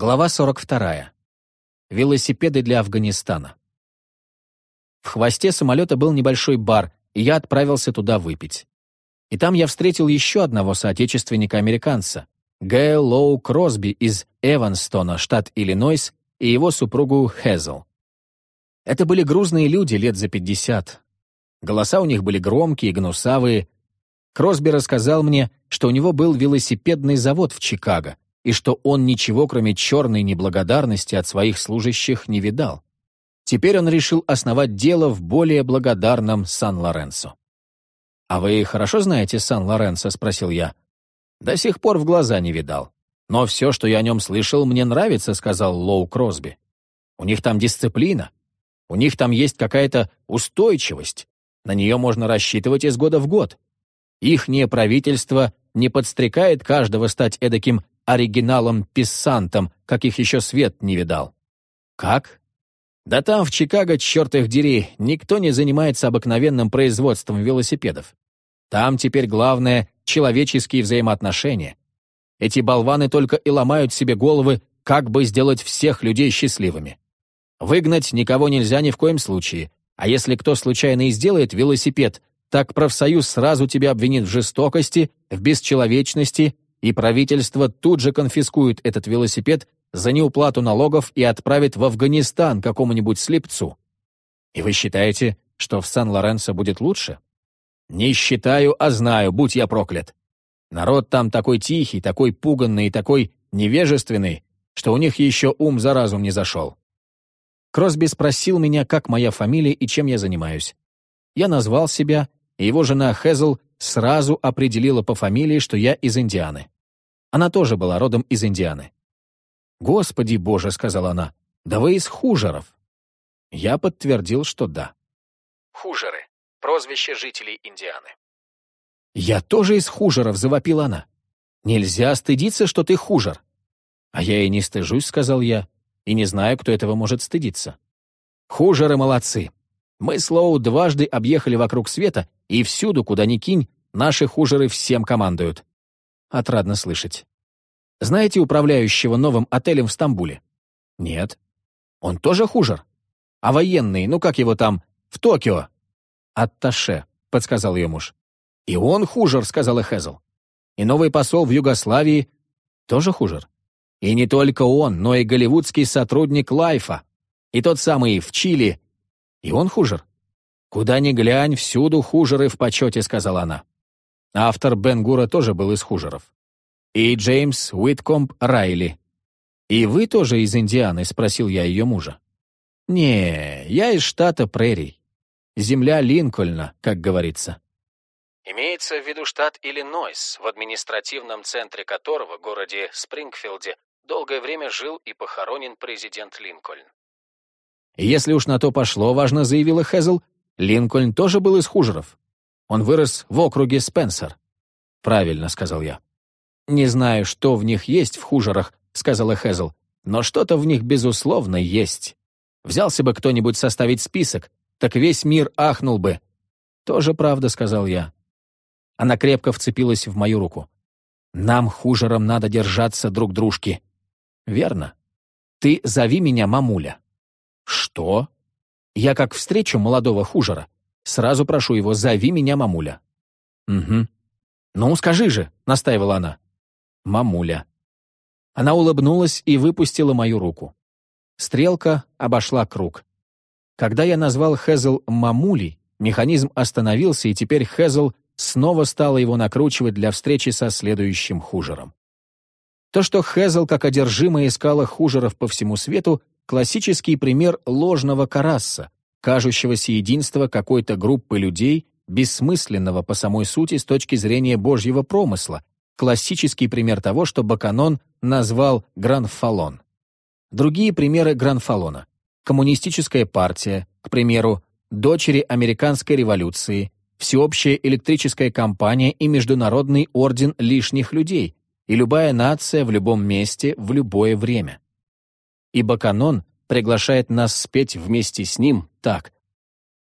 Глава 42. Велосипеды для Афганистана. В хвосте самолета был небольшой бар, и я отправился туда выпить. И там я встретил еще одного соотечественника-американца, Гэйл Лоу Кросби из Эванстона, штат Иллинойс, и его супругу Хезл. Это были грузные люди лет за пятьдесят. Голоса у них были громкие, гнусавые. Кросби рассказал мне, что у него был велосипедный завод в Чикаго, и что он ничего, кроме черной неблагодарности от своих служащих, не видал. Теперь он решил основать дело в более благодарном Сан-Лоренцо. «А вы хорошо знаете Сан-Лоренцо?» — спросил я. «До сих пор в глаза не видал. Но все, что я о нем слышал, мне нравится», — сказал Лоу Кросби. «У них там дисциплина. У них там есть какая-то устойчивость. На нее можно рассчитывать из года в год. Ихнее правительство не подстрекает каждого стать эдаким оригиналом-писсантом, каких еще свет не видал. Как? Да там, в Чикаго, черт их дери, никто не занимается обыкновенным производством велосипедов. Там теперь главное — человеческие взаимоотношения. Эти болваны только и ломают себе головы, как бы сделать всех людей счастливыми. Выгнать никого нельзя ни в коем случае, а если кто случайно и сделает велосипед, так профсоюз сразу тебя обвинит в жестокости, в бесчеловечности, и правительство тут же конфискует этот велосипед за неуплату налогов и отправит в Афганистан какому-нибудь слепцу. И вы считаете, что в Сан-Лоренцо будет лучше? Не считаю, а знаю, будь я проклят. Народ там такой тихий, такой пуганный и такой невежественный, что у них еще ум за разум не зашел. Кросби спросил меня, как моя фамилия и чем я занимаюсь. Я назвал себя, и его жена Хезл сразу определила по фамилии, что я из Индианы. Она тоже была родом из Индианы. «Господи боже», — сказала она, — «да вы из Хужеров». Я подтвердил, что да. Хужеры — прозвище жителей Индианы. «Я тоже из Хужеров», — завопила она. «Нельзя стыдиться, что ты Хужер». «А я и не стыжусь», — сказал я, — «и не знаю, кто этого может стыдиться». «Хужеры молодцы. Мы с Лоу дважды объехали вокруг света, и всюду, куда ни кинь, наши хужеры всем командуют. Отрадно слышать. Знаете управляющего новым отелем в Стамбуле? Нет. Он тоже хужер? А военный, ну как его там, в Токио? Атташе, подсказал ее муж. И он хужер, сказала Хезл. И новый посол в Югославии тоже хужер. И не только он, но и голливудский сотрудник Лайфа. И тот самый в Чили, и он хужер. «Куда ни глянь, всюду хужеры в почете», — сказала она. Автор Бенгура тоже был из хужеров. И Джеймс Уиткомб Райли. «И вы тоже из Индианы?» — спросил я ее мужа. «Не, я из штата Прерий. Земля Линкольна, как говорится». Имеется в виду штат Иллинойс, в административном центре которого, городе Спрингфилде, долгое время жил и похоронен президент Линкольн. Если уж на то пошло, важно заявила Хезл, Линкольн тоже был из хужеров. Он вырос в округе Спенсер. «Правильно», — сказал я. «Не знаю, что в них есть в хужерах», — сказала Хезл, «но что-то в них, безусловно, есть. Взялся бы кто-нибудь составить список, так весь мир ахнул бы». «Тоже правда», — сказал я. Она крепко вцепилась в мою руку. «Нам, хужерам, надо держаться друг дружки». «Верно. Ты зови меня мамуля». «Что?» «Я как встречу молодого хужера, сразу прошу его, зови меня мамуля». «Угу». «Ну, скажи же», — настаивала она. «Мамуля». Она улыбнулась и выпустила мою руку. Стрелка обошла круг. Когда я назвал Хезл «мамулей», механизм остановился, и теперь Хезл снова стала его накручивать для встречи со следующим хужером. То, что Хезл как одержимая искала хужеров по всему свету, Классический пример ложного карасса, кажущегося единства какой-то группы людей, бессмысленного по самой сути с точки зрения Божьего промысла, классический пример того, что Баканон назвал Гранфалон. Другие примеры Гранфалона. Коммунистическая партия, к примеру, дочери американской революции, всеобщая электрическая компания и международный орден лишних людей, и любая нация в любом месте в любое время ибо канон приглашает нас спеть вместе с ним так.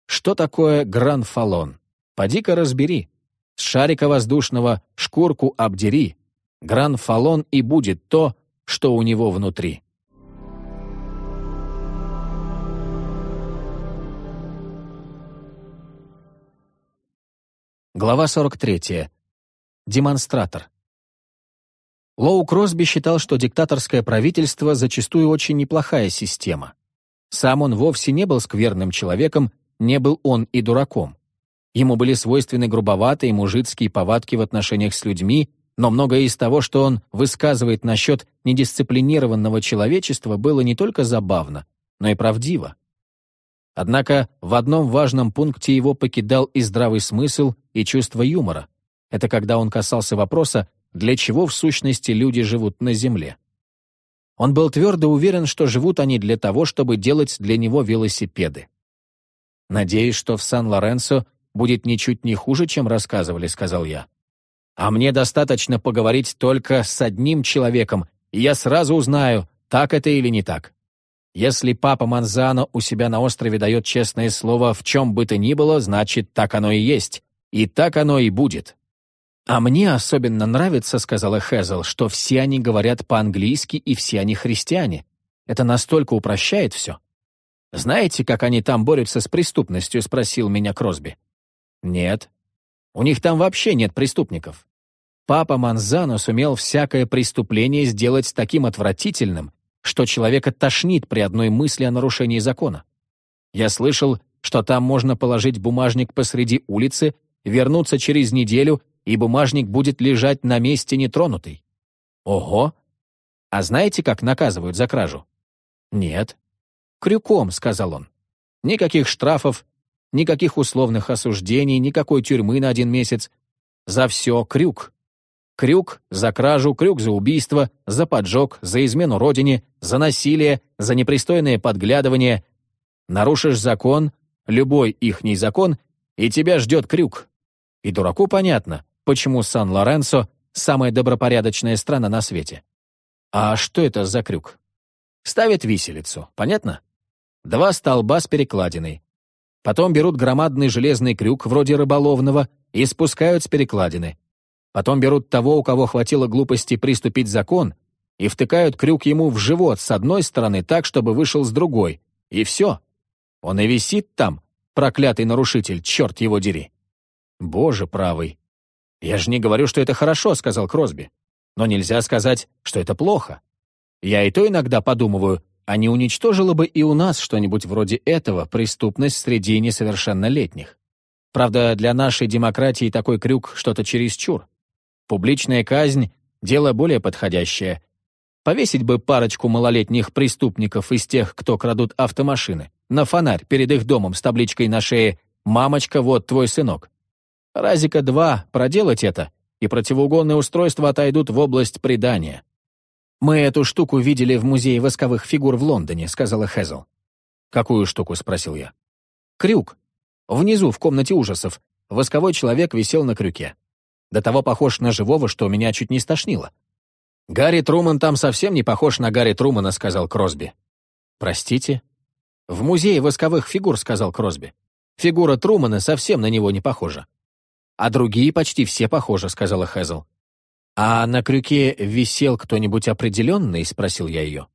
Что такое гранфалон? Поди-ка разбери. С шарика воздушного шкурку обдери. Гранфалон и будет то, что у него внутри. Глава 43. Демонстратор. Лоу Кросби считал, что диктаторское правительство зачастую очень неплохая система. Сам он вовсе не был скверным человеком, не был он и дураком. Ему были свойственны грубоватые мужицкие повадки в отношениях с людьми, но многое из того, что он высказывает насчет недисциплинированного человечества, было не только забавно, но и правдиво. Однако в одном важном пункте его покидал и здравый смысл, и чувство юмора. Это когда он касался вопроса, для чего в сущности люди живут на Земле. Он был твердо уверен, что живут они для того, чтобы делать для него велосипеды. «Надеюсь, что в Сан-Лоренсо будет ничуть не хуже, чем рассказывали», — сказал я. «А мне достаточно поговорить только с одним человеком, и я сразу узнаю, так это или не так. Если папа Манзано у себя на острове дает честное слово в чем бы то ни было, значит, так оно и есть. И так оно и будет». «А мне особенно нравится, — сказала Хезел, — что все они говорят по-английски и все они христиане. Это настолько упрощает все. Знаете, как они там борются с преступностью?» — спросил меня Кросби. «Нет. У них там вообще нет преступников. Папа Манзано сумел всякое преступление сделать таким отвратительным, что человека тошнит при одной мысли о нарушении закона. Я слышал, что там можно положить бумажник посреди улицы, вернуться через неделю и бумажник будет лежать на месте нетронутый. Ого! А знаете, как наказывают за кражу? Нет. Крюком, сказал он. Никаких штрафов, никаких условных осуждений, никакой тюрьмы на один месяц. За все крюк. Крюк за кражу, крюк за убийство, за поджог, за измену родине, за насилие, за непристойное подглядывание. Нарушишь закон, любой ихний закон, и тебя ждет крюк. И дураку понятно, почему Сан-Лоренсо — самая добропорядочная страна на свете. А что это за крюк? Ставят виселицу, понятно? Два столба с перекладиной. Потом берут громадный железный крюк, вроде рыболовного, и спускают с перекладины. Потом берут того, у кого хватило глупости приступить закон, и втыкают крюк ему в живот с одной стороны так, чтобы вышел с другой. И все. Он и висит там, проклятый нарушитель, черт его дери. Боже правый, «Я же не говорю, что это хорошо», — сказал Кросби. «Но нельзя сказать, что это плохо. Я и то иногда подумываю, а не уничтожило бы и у нас что-нибудь вроде этого преступность среди несовершеннолетних. Правда, для нашей демократии такой крюк что-то чересчур. Публичная казнь — дело более подходящее. Повесить бы парочку малолетних преступников из тех, кто крадут автомашины, на фонарь перед их домом с табличкой на шее «Мамочка, вот твой сынок». Разика два проделать это, и противоугонные устройства отойдут в область предания. «Мы эту штуку видели в музее восковых фигур в Лондоне», — сказала Хезл. «Какую штуку?» — спросил я. «Крюк. Внизу, в комнате ужасов, восковой человек висел на крюке. До того похож на живого, что меня чуть не стошнило. «Гарри Труман там совсем не похож на Гарри Трумана», — сказал Кросби. «Простите?» «В музее восковых фигур», — сказал Кросби. «Фигура Трумана совсем на него не похожа». «А другие почти все похожи», — сказала Хэзл. «А на крюке висел кто-нибудь определенный?» — спросил я ее.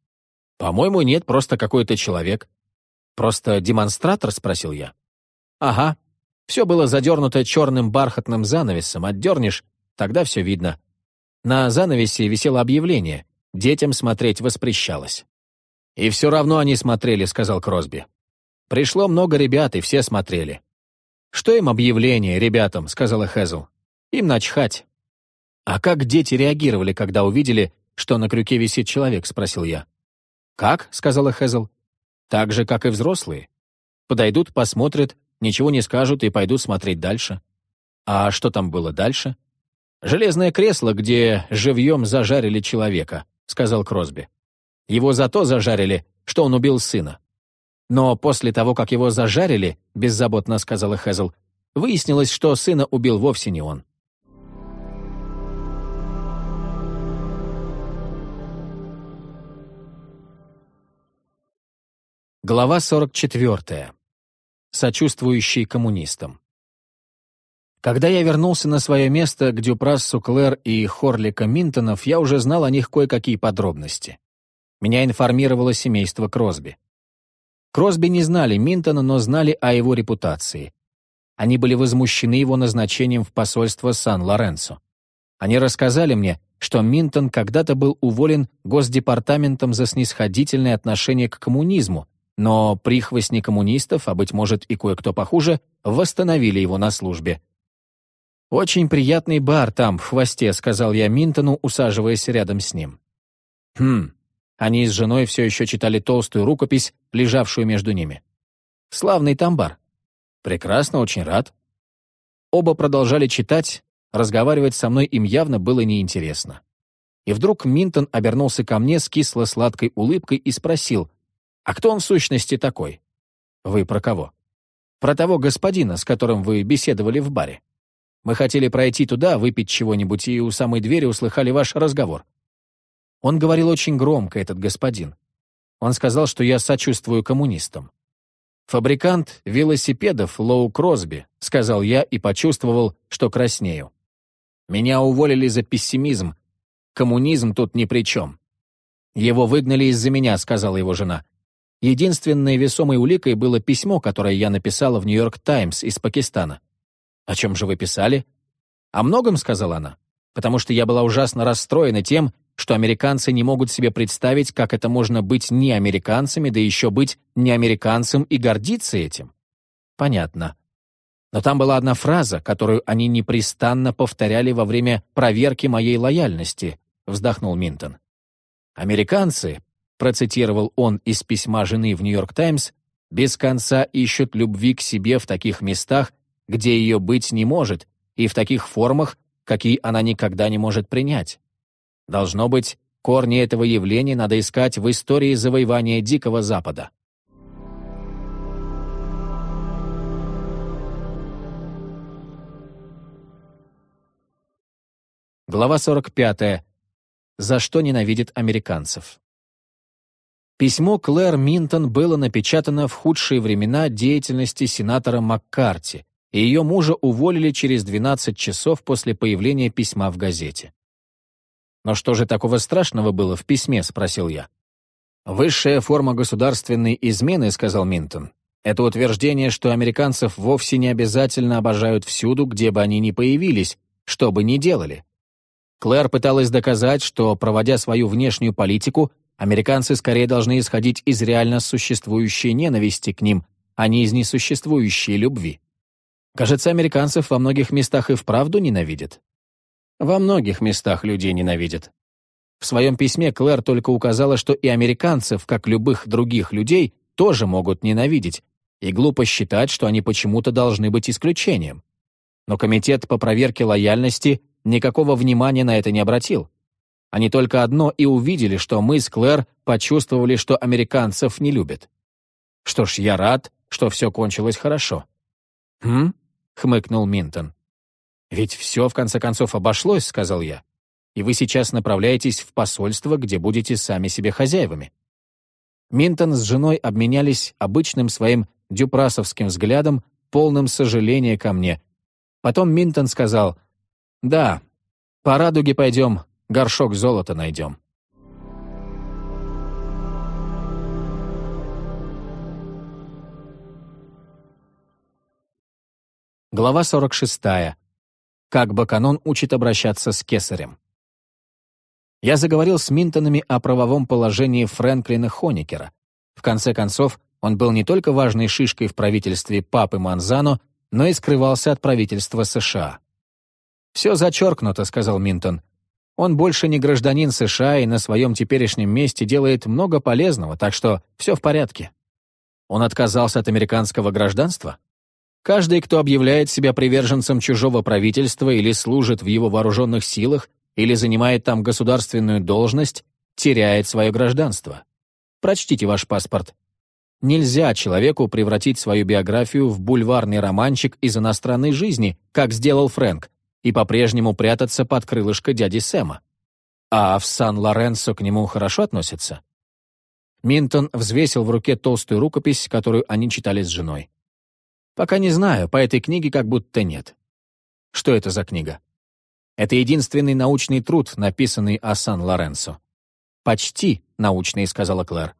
«По-моему, нет, просто какой-то человек». «Просто демонстратор?» — спросил я. «Ага. Все было задернуто черным бархатным занавесом. Отдернешь, тогда все видно. На занавесе висело объявление. Детям смотреть воспрещалось». «И все равно они смотрели», — сказал Кросби. «Пришло много ребят, и все смотрели. «Что им объявление, ребятам?» — сказала Хэзл. «Им начхать». «А как дети реагировали, когда увидели, что на крюке висит человек?» — спросил я. «Как?» — сказала Хэзл. «Так же, как и взрослые. Подойдут, посмотрят, ничего не скажут и пойдут смотреть дальше». «А что там было дальше?» «Железное кресло, где живьем зажарили человека», — сказал Кросби. «Его за то зажарили, что он убил сына. Но после того, как его зажарили, беззаботно сказала Хэзл, выяснилось, что сына убил вовсе не он. Глава 44. Сочувствующий коммунистам. Когда я вернулся на свое место к Дюпрассу Клэр и Хорлика Минтонов, я уже знал о них кое-какие подробности. Меня информировало семейство Кросби. Кросби не знали Минтона, но знали о его репутации. Они были возмущены его назначением в посольство Сан-Лоренцо. Они рассказали мне, что Минтон когда-то был уволен Госдепартаментом за снисходительное отношение к коммунизму, но прихвостни коммунистов, а быть может и кое-кто похуже, восстановили его на службе. «Очень приятный бар там, в хвосте», — сказал я Минтону, усаживаясь рядом с ним. «Хм». Они с женой все еще читали толстую рукопись, лежавшую между ними. «Славный там бар». «Прекрасно, очень рад». Оба продолжали читать, Разговаривать со мной им явно было неинтересно. И вдруг Минтон обернулся ко мне с кисло-сладкой улыбкой и спросил, «А кто он в сущности такой?» «Вы про кого?» «Про того господина, с которым вы беседовали в баре. Мы хотели пройти туда, выпить чего-нибудь, и у самой двери услыхали ваш разговор». Он говорил очень громко, этот господин. Он сказал, что я сочувствую коммунистам. «Фабрикант велосипедов Лоу Кросби», — сказал я и почувствовал, что краснею. Меня уволили за пессимизм. Коммунизм тут ни при чем. Его выгнали из-за меня, сказала его жена. Единственной весомой уликой было письмо, которое я написала в «Нью-Йорк Таймс» из Пакистана. «О чем же вы писали?» «О многом», — сказала она, «потому что я была ужасно расстроена тем, что американцы не могут себе представить, как это можно быть не американцами, да еще быть не американцем и гордиться этим». «Понятно. Но там была одна фраза, которую они непрестанно повторяли во время проверки моей лояльности, вздохнул Минтон. Американцы, процитировал он из письма жены в Нью-Йорк Таймс, без конца ищут любви к себе в таких местах, где ее быть не может, и в таких формах, какие она никогда не может принять. Должно быть, корни этого явления надо искать в истории завоевания Дикого Запада. Глава 45. За что ненавидит американцев. Письмо Клэр Минтон было напечатано в худшие времена деятельности сенатора Маккарти, и ее мужа уволили через 12 часов после появления письма в газете. «Но что же такого страшного было в письме?» — спросил я. «Высшая форма государственной измены», — сказал Минтон, — «это утверждение, что американцев вовсе не обязательно обожают всюду, где бы они ни появились, что бы ни делали. Клэр пыталась доказать, что, проводя свою внешнюю политику, американцы скорее должны исходить из реально существующей ненависти к ним, а не из несуществующей любви. Кажется, американцев во многих местах и вправду ненавидят. Во многих местах людей ненавидят. В своем письме Клэр только указала, что и американцев, как любых других людей, тоже могут ненавидеть, и глупо считать, что они почему-то должны быть исключением. Но Комитет по проверке лояльности никакого внимания на это не обратил. Они только одно и увидели, что мы с Клэр почувствовали, что американцев не любят. Что ж, я рад, что все кончилось хорошо. «Хм?» — хмыкнул Минтон. «Ведь все, в конце концов, обошлось», — сказал я. «И вы сейчас направляетесь в посольство, где будете сами себе хозяевами». Минтон с женой обменялись обычным своим дюпрасовским взглядом, полным сожаления ко мне. Потом Минтон сказал — да, по радуге пойдем, горшок золота найдем. Глава 46. Как Баканон учит обращаться с кесарем. Я заговорил с Минтонами о правовом положении Фрэнклина Хоникера. В конце концов, он был не только важной шишкой в правительстве папы Манзано, но и скрывался от правительства США. «Все зачеркнуто», — сказал Минтон. «Он больше не гражданин США и на своем теперешнем месте делает много полезного, так что все в порядке». Он отказался от американского гражданства? Каждый, кто объявляет себя приверженцем чужого правительства или служит в его вооруженных силах, или занимает там государственную должность, теряет свое гражданство. Прочтите ваш паспорт. Нельзя человеку превратить свою биографию в бульварный романчик из иностранной жизни, как сделал Фрэнк, и по-прежнему прятаться под крылышко дяди Сэма. А в Сан-Лоренсо к нему хорошо относятся? Минтон взвесил в руке толстую рукопись, которую они читали с женой. «Пока не знаю, по этой книге как будто нет. Что это за книга? Это единственный научный труд, написанный о Сан-Лоренцо. «Почти научный», — сказала Клэр.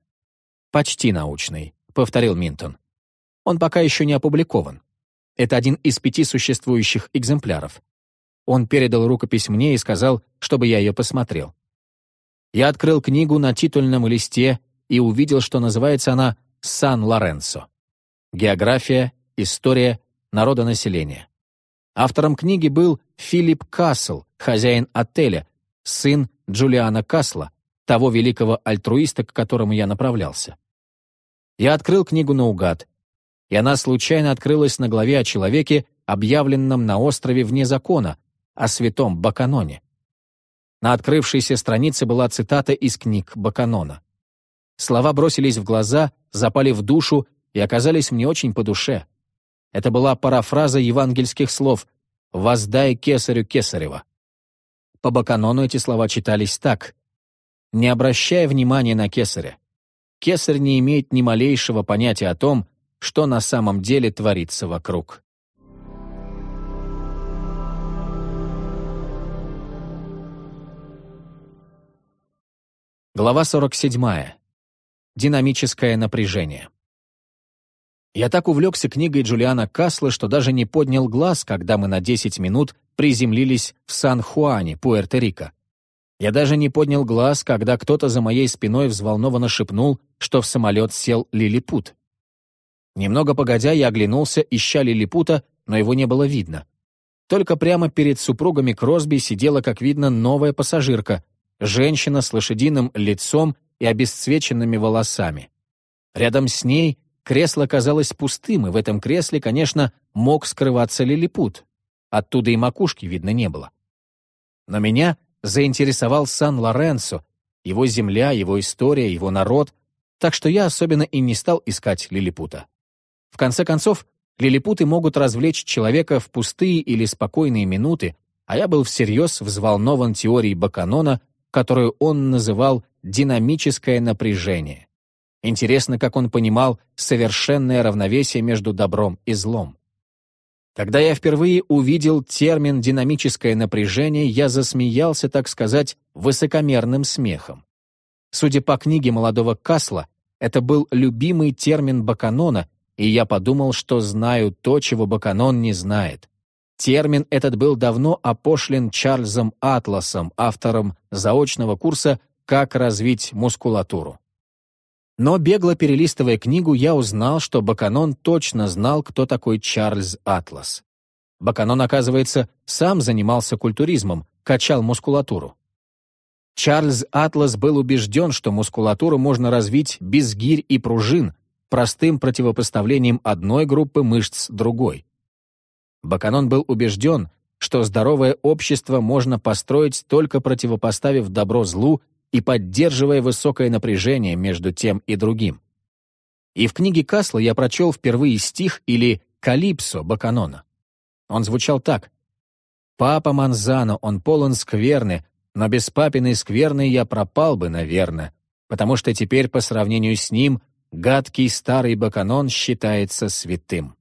«Почти научный», — повторил Минтон. «Он пока еще не опубликован. Это один из пяти существующих экземпляров. Он передал рукопись мне и сказал, чтобы я ее посмотрел. Я открыл книгу на титульном листе и увидел, что называется она «Сан-Лоренцо». География, история, народонаселение. Автором книги был Филипп Кассел, хозяин отеля, сын Джулиана Касла, того великого альтруиста, к которому я направлялся. Я открыл книгу наугад, и она случайно открылась на главе о человеке, объявленном на острове вне закона, о святом Баканоне. На открывшейся странице была цитата из книг Баканона. Слова бросились в глаза, запали в душу и оказались мне очень по душе. Это была парафраза евангельских слов «Воздай кесарю кесарева». По Баканону эти слова читались так «Не обращая внимания на кесаря. Кесарь не имеет ни малейшего понятия о том, что на самом деле творится вокруг. Глава 47. Динамическое напряжение. Я так увлекся книгой Джулиана Касла, что даже не поднял глаз, когда мы на 10 минут приземлились в Сан-Хуане, Пуэрто-Рико. Я даже не поднял глаз, когда кто-то за моей спиной взволнованно шепнул, что в самолет сел лилипут. Немного погодя, я оглянулся, ища лилипута, но его не было видно. Только прямо перед супругами Кросби сидела, как видно, новая пассажирка, женщина с лошадиным лицом и обесцвеченными волосами. Рядом с ней кресло казалось пустым, и в этом кресле, конечно, мог скрываться лилипут. Оттуда и макушки видно не было. Но меня заинтересовал Сан-Лоренцо, его земля, его история, его народ, так что я особенно и не стал искать лилипута. В конце концов, лилипуты могут развлечь человека в пустые или спокойные минуты, а я был всерьез взволнован теорией Баканона, которую он называл «динамическое напряжение». Интересно, как он понимал совершенное равновесие между добром и злом. Когда я впервые увидел термин «динамическое напряжение», я засмеялся, так сказать, высокомерным смехом. Судя по книге молодого Касла, это был любимый термин Баканона, и я подумал, что знаю то, чего Баканон не знает. Термин этот был давно опошлен Чарльзом Атласом, автором заочного курса «Как развить мускулатуру». Но бегло перелистывая книгу, я узнал, что Баканон точно знал, кто такой Чарльз Атлас. Баканон, оказывается, сам занимался культуризмом, качал мускулатуру. Чарльз Атлас был убежден, что мускулатуру можно развить без гирь и пружин, простым противопоставлением одной группы мышц другой. Баканон был убежден, что здоровое общество можно построить только противопоставив добро злу и поддерживая высокое напряжение между тем и другим. И в книге Касла я прочел впервые стих или «Калипсо» Баканона. Он звучал так. «Папа Манзано, он полон скверны, но без папиной скверны я пропал бы, наверное, потому что теперь по сравнению с ним гадкий старый баканон считается святым.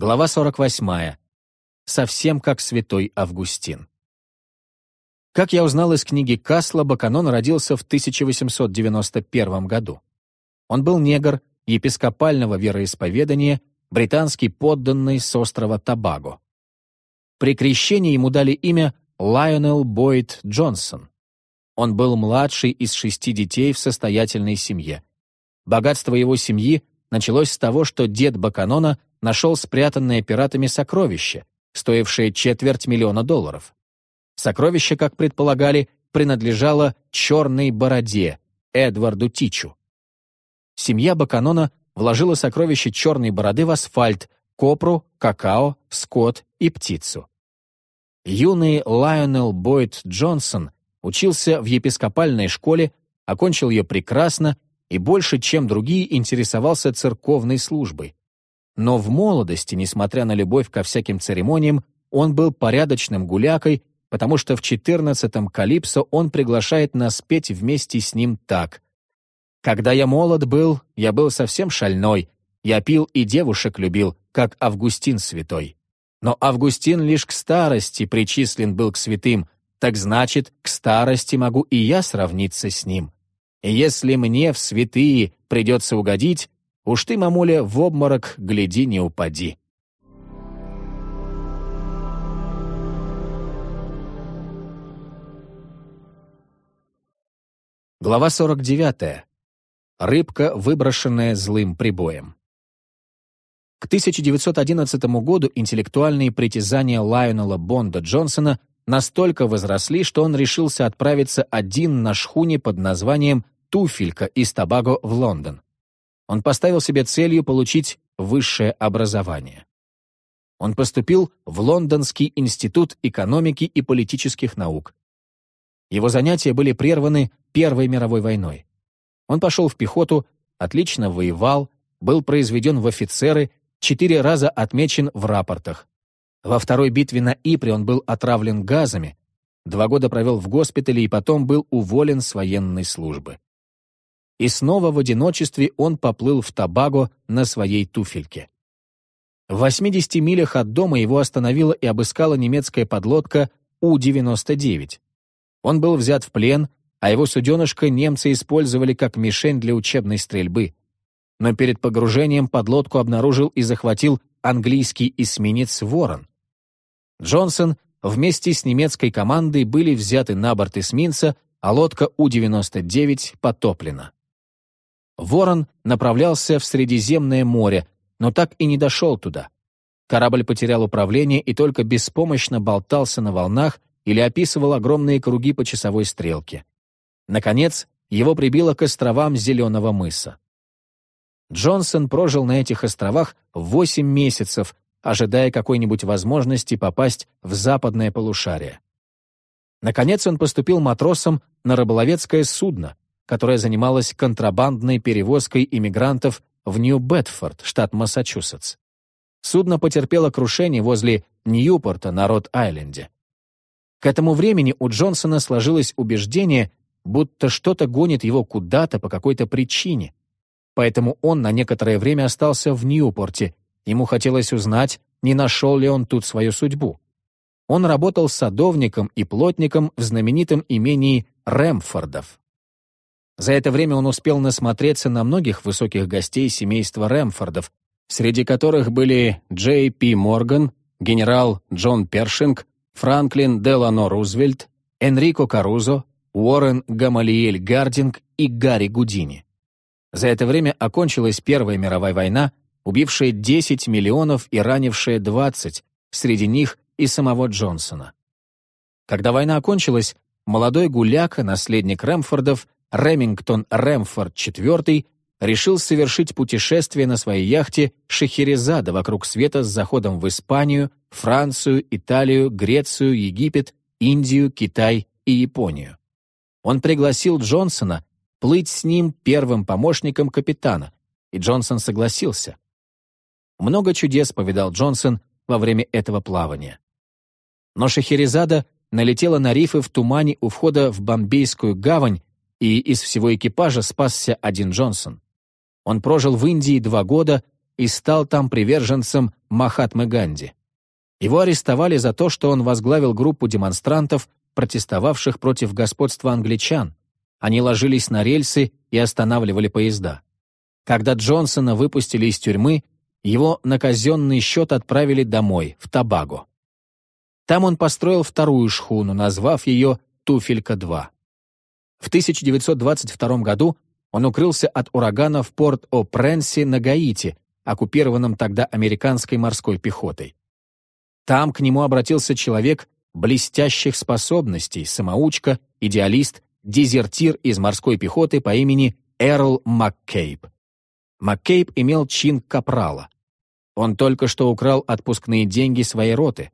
Глава 48. Совсем как святой Августин. Как я узнал из книги Касла, Баканон родился в 1891 году. Он был негр, епископального вероисповедания, британский подданный с острова Табаго. При крещении ему дали имя Лайонел Бойд Джонсон. Он был младший из шести детей в состоятельной семье. Богатство его семьи началось с того, что дед Баканона нашел спрятанное пиратами сокровище, стоившее четверть миллиона долларов. Сокровище, как предполагали, принадлежало «черной бороде» Эдварду Тичу. Семья Баканона вложила сокровище черной бороды в асфальт, копру, какао, скот и птицу. Юный Лайонел Бойд Джонсон учился в епископальной школе, окончил ее прекрасно и больше, чем другие, интересовался церковной службой. Но в молодости, несмотря на любовь ко всяким церемониям, он был порядочным гулякой, потому что в 14-м «Калипсо» он приглашает нас петь вместе с ним так Когда я молод был, я был совсем шальной, я пил и девушек любил, как Августин святой. Но Августин лишь к старости причислен был к святым, так значит, к старости могу и я сравниться с ним. И если мне в святые придется угодить, уж ты, мамуля, в обморок гляди не упади. Глава 49. Рыбка, выброшенная злым прибоем. К 1911 году интеллектуальные притязания Лайонела Бонда Джонсона настолько возросли, что он решился отправиться один на шхуне под названием «Туфелька» из Табаго в Лондон. Он поставил себе целью получить высшее образование. Он поступил в Лондонский институт экономики и политических наук. Его занятия были прерваны Первой мировой войной. Он пошел в пехоту, отлично воевал, был произведен в офицеры, четыре раза отмечен в рапортах. Во второй битве на Ипре он был отравлен газами, два года провел в госпитале и потом был уволен с военной службы. И снова в одиночестве он поплыл в Табаго на своей туфельке. В 80 милях от дома его остановила и обыскала немецкая подлодка У-99. Он был взят в плен, а его суденышко немцы использовали как мишень для учебной стрельбы. Но перед погружением подлодку обнаружил и захватил английский эсминец «Ворон». Джонсон вместе с немецкой командой были взяты на борт эсминца, а лодка У-99 потоплена. «Ворон» направлялся в Средиземное море, но так и не дошел туда. Корабль потерял управление и только беспомощно болтался на волнах, или описывал огромные круги по часовой стрелке. Наконец, его прибило к островам Зеленого мыса. Джонсон прожил на этих островах восемь месяцев, ожидая какой-нибудь возможности попасть в западное полушарие. Наконец он поступил матросом на рыболовецкое судно, которое занималось контрабандной перевозкой иммигрантов в Нью-Бетфорд, штат Массачусетс. Судно потерпело крушение возле Ньюпорта на Рот-Айленде. К этому времени у Джонсона сложилось убеждение, будто что-то гонит его куда-то по какой-то причине. Поэтому он на некоторое время остался в Ньюпорте. Ему хотелось узнать, не нашел ли он тут свою судьбу. Он работал садовником и плотником в знаменитом имении Рэмфордов. За это время он успел насмотреться на многих высоких гостей семейства Рэмфордов, среди которых были Джей Пи Морган, генерал Джон Першинг, Франклин Делано Рузвельт, Энрико Карузо, Уоррен Гамалиэль Гардинг и Гарри Гудини. За это время окончилась Первая мировая война, убившая 10 миллионов и ранившая 20, среди них и самого Джонсона. Когда война окончилась, молодой гуляка, наследник Рэмфордов, Ремингтон Рэмфорд IV, решил совершить путешествие на своей яхте Шахерезада вокруг света с заходом в Испанию, Францию, Италию, Грецию, Египет, Индию, Китай и Японию. Он пригласил Джонсона плыть с ним первым помощником капитана, и Джонсон согласился. Много чудес повидал Джонсон во время этого плавания. Но Шахерезада налетела на рифы в тумане у входа в Бомбейскую гавань, и из всего экипажа спасся один Джонсон. Он прожил в Индии два года и стал там приверженцем Махатмы Ганди. Его арестовали за то, что он возглавил группу демонстрантов, протестовавших против господства англичан. Они ложились на рельсы и останавливали поезда. Когда Джонсона выпустили из тюрьмы, его на казенный счет отправили домой, в Табаго. Там он построил вторую шхуну, назвав ее «Туфелька-2». В 1922 году он укрылся от урагана в Порт-О-Пренси на Гаити, оккупированном тогда американской морской пехотой. Там к нему обратился человек блестящих способностей, самоучка, идеалист, дезертир из морской пехоты по имени Эрл Маккейб. Маккейб имел чин капрала. Он только что украл отпускные деньги своей роты.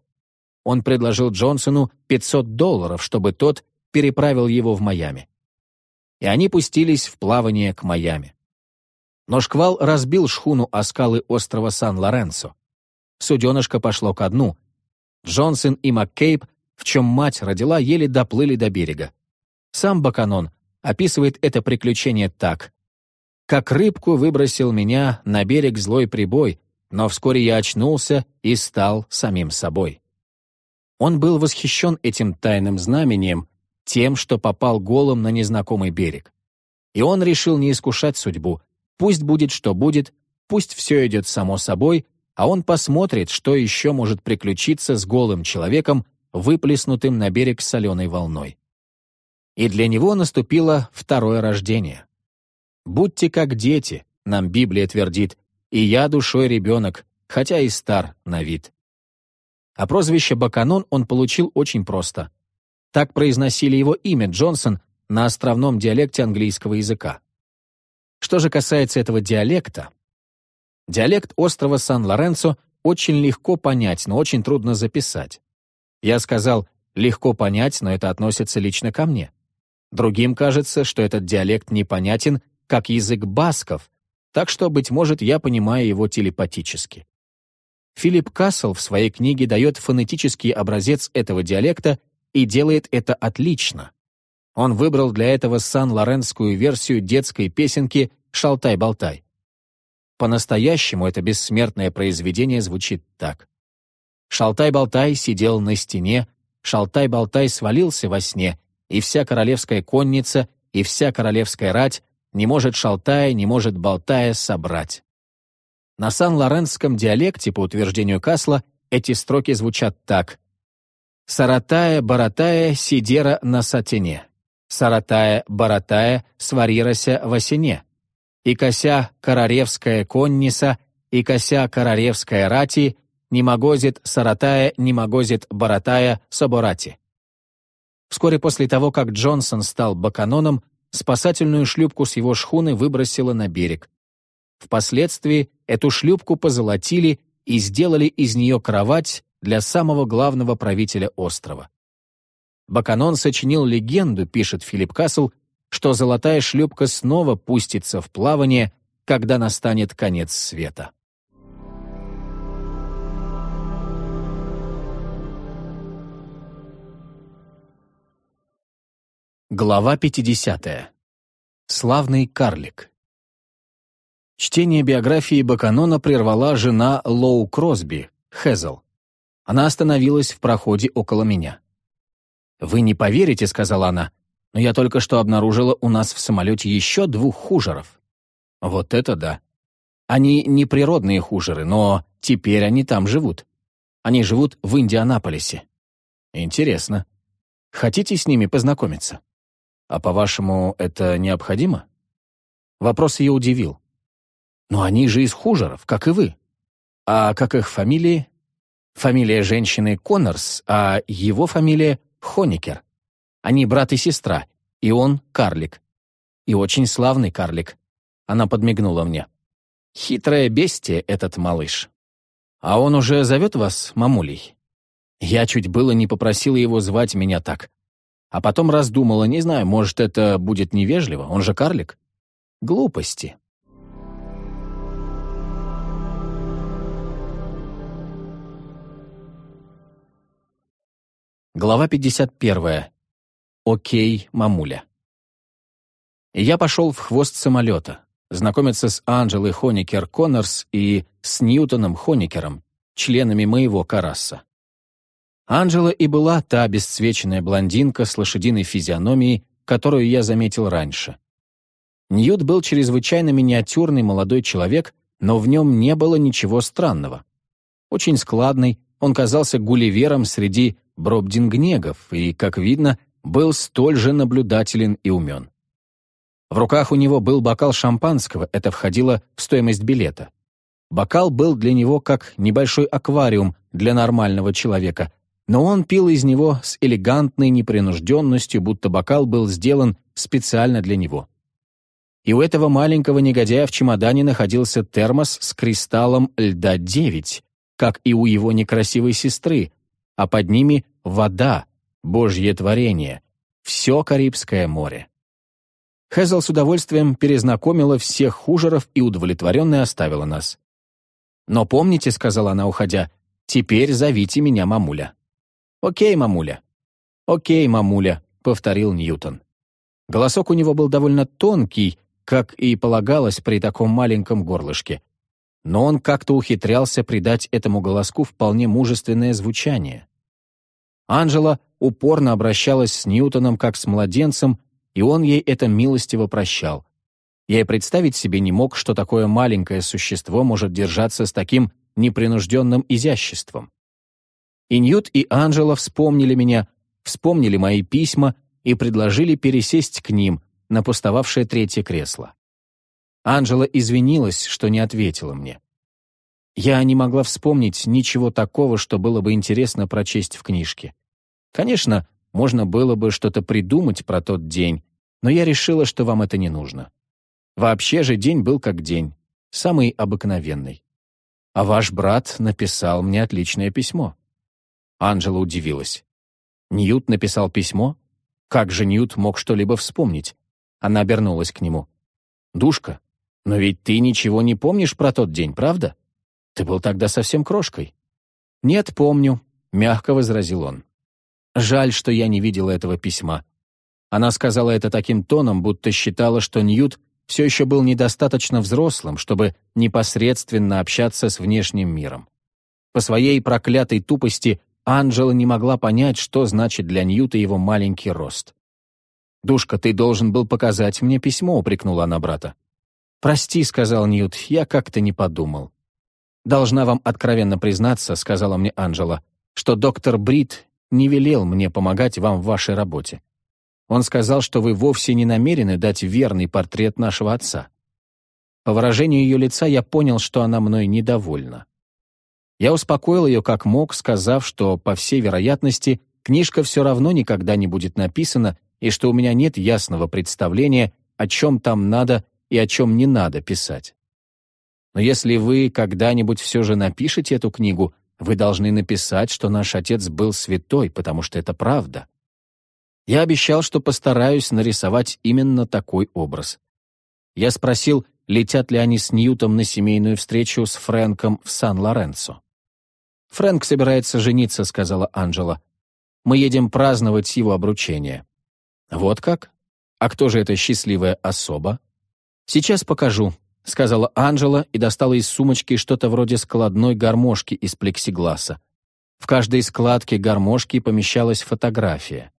Он предложил Джонсону 500 долларов, чтобы тот переправил его в Майами. И они пустились в плавание к Майами. Но шквал разбил шхуну о скалы острова Сан-Лоренцо. Суденышко пошло ко дну, Джонсон и Маккейб, в чем мать родила, еле доплыли до берега. Сам Баканон описывает это приключение так. Как рыбку выбросил меня на берег злой прибой, но вскоре я очнулся и стал самим собой. Он был восхищен этим тайным знамением, тем, что попал голым на незнакомый берег. И он решил не искушать судьбу. Пусть будет, что будет, пусть все идет само собой, а он посмотрит, что еще может приключиться с голым человеком, выплеснутым на берег соленой волной. И для него наступило второе рождение. «Будьте как дети», — нам Библия твердит, «и я душой ребенок, хотя и стар на вид». А прозвище Баканон он получил очень просто. Так произносили его имя Джонсон на островном диалекте английского языка. Что же касается этого диалекта, диалект острова Сан-Лоренцо очень легко понять, но очень трудно записать. Я сказал «легко понять», но это относится лично ко мне. Другим кажется, что этот диалект непонятен, как язык басков, так что, быть может, я понимаю его телепатически. Филипп Кассел в своей книге дает фонетический образец этого диалекта и делает это отлично. Он выбрал для этого сан-лоренскую версию детской песенки «Шалтай-болтай». По-настоящему это бессмертное произведение звучит так. Шалтай-болтай сидел на стене, Шалтай-болтай свалился во сне, и вся королевская конница, и вся королевская рать не может Шалтая, не может Болтая собрать. На сан-лоренском диалекте, по утверждению Касла, эти строки звучат так. «Саратая, баратая, сидера на сатине. Саратая, баратая, сварирася в осине. И кося королевская конниса, и кося королевская рати, не могозит саратая, не могозит баратая соборати». Вскоре после того, как Джонсон стал баканоном, спасательную шлюпку с его шхуны выбросило на берег. Впоследствии эту шлюпку позолотили и сделали из нее кровать для самого главного правителя острова. Баканон сочинил легенду, пишет Филипп Касл, что золотая шлюпка снова пустится в плавание, когда настанет конец света. Глава 50. Славный карлик. Чтение биографии Баканона прервала жена Лоу Кросби, Хезл. Она остановилась в проходе около меня. «Вы не поверите», — сказала она, «но я только что обнаружила у нас в самолете еще двух хужеров». «Вот это да! Они не природные хужеры, но теперь они там живут. Они живут в Индианаполисе. Интересно. Хотите с ними познакомиться?» «А по-вашему, это необходимо?» Вопрос ее удивил. «Но они же из хужеров, как и вы. А как их фамилии?» «Фамилия женщины Коннорс, а его фамилия Хоникер. Они брат и сестра, и он карлик. И очень славный карлик». Она подмигнула мне. «Хитрое бестие этот малыш. А он уже зовет вас мамулей?» Я чуть было не попросила его звать меня так, а потом раздумала, не знаю, может, это будет невежливо, он же карлик. Глупости. Глава 51. Окей, мамуля. Я пошел в хвост самолета, знакомиться с Анджелой Хоникер Коннорс и с Ньютоном Хоникером, членами моего карасса. Анжела и была та бесцвеченная блондинка с лошадиной физиономией, которую я заметил раньше. Ньют был чрезвычайно миниатюрный молодой человек, но в нем не было ничего странного. Очень складный, он казался гулливером среди бробдингнегов и, как видно, был столь же наблюдателен и умен. В руках у него был бокал шампанского, это входило в стоимость билета. Бокал был для него как небольшой аквариум для нормального человека, но он пил из него с элегантной непринужденностью, будто бокал был сделан специально для него. И у этого маленького негодяя в чемодане находился термос с кристаллом льда-9, как и у его некрасивой сестры, а под ними вода, божье творение, все Карибское море. Хезл с удовольствием перезнакомила всех хужеров и удовлетворенно оставила нас. «Но помните», — сказала она, уходя, — «теперь зовите меня мамуля». «Окей, мамуля». «Окей, мамуля», — повторил Ньютон. Голосок у него был довольно тонкий, как и полагалось при таком маленьком горлышке. Но он как-то ухитрялся придать этому голоску вполне мужественное звучание. Анжела упорно обращалась с Ньютоном как с младенцем, и он ей это милостиво прощал. Я и представить себе не мог, что такое маленькое существо может держаться с таким непринужденным изяществом. И Ньют, и Анжела вспомнили меня, вспомнили мои письма и предложили пересесть к ним на пустовавшее третье кресло. Анжела извинилась, что не ответила мне. Я не могла вспомнить ничего такого, что было бы интересно прочесть в книжке. Конечно, можно было бы что-то придумать про тот день, но я решила, что вам это не нужно. Вообще же день был как день, самый обыкновенный. А ваш брат написал мне отличное письмо. Анжела удивилась. Ньют написал письмо? Как же Ньют мог что-либо вспомнить? Она обернулась к нему. «Душка, но ведь ты ничего не помнишь про тот день, правда? Ты был тогда совсем крошкой». «Нет, помню», — мягко возразил он. «Жаль, что я не видела этого письма». Она сказала это таким тоном, будто считала, что Ньют все еще был недостаточно взрослым, чтобы непосредственно общаться с внешним миром. По своей проклятой тупости Анджела не могла понять, что значит для Ньюта его маленький рост. «Душка, ты должен был показать мне письмо», — упрекнула она брата. «Прости», — сказал Ньют, — «я как-то не подумал». «Должна вам откровенно признаться», — сказала мне Анжела, «что доктор Брит не велел мне помогать вам в вашей работе. Он сказал, что вы вовсе не намерены дать верный портрет нашего отца. По выражению ее лица я понял, что она мной недовольна. Я успокоил ее как мог, сказав, что, по всей вероятности, книжка все равно никогда не будет написана и что у меня нет ясного представления, о чем там надо и о чем не надо писать. Но если вы когда-нибудь все же напишете эту книгу, вы должны написать, что наш отец был святой, потому что это правда. Я обещал, что постараюсь нарисовать именно такой образ. Я спросил, летят ли они с Ньютом на семейную встречу с Фрэнком в Сан-Лоренцо. «Фрэнк собирается жениться», — сказала Анджела. «Мы едем праздновать его обручение». «Вот как? А кто же эта счастливая особа?» «Сейчас покажу», — сказала Анджела и достала из сумочки что-то вроде складной гармошки из плексигласа. В каждой складке гармошки помещалась фотография.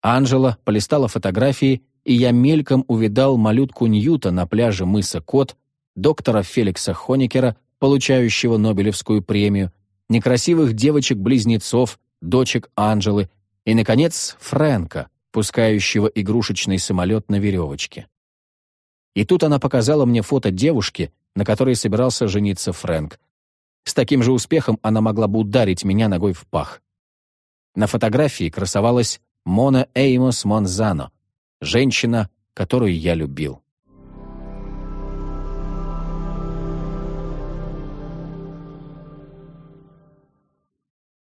Анжела полистала фотографии, и я мельком увидал малютку Ньюта на пляже мыса Кот, доктора Феликса Хоникера, получающего Нобелевскую премию, некрасивых девочек-близнецов, дочек Анжелы и, наконец, Фрэнка, пускающего игрушечный самолет на веревочке. И тут она показала мне фото девушки, на которой собирался жениться Фрэнк. С таким же успехом она могла бы ударить меня ногой в пах. На фотографии красовалась Мона Эймос Монзано, женщина, которую я любил.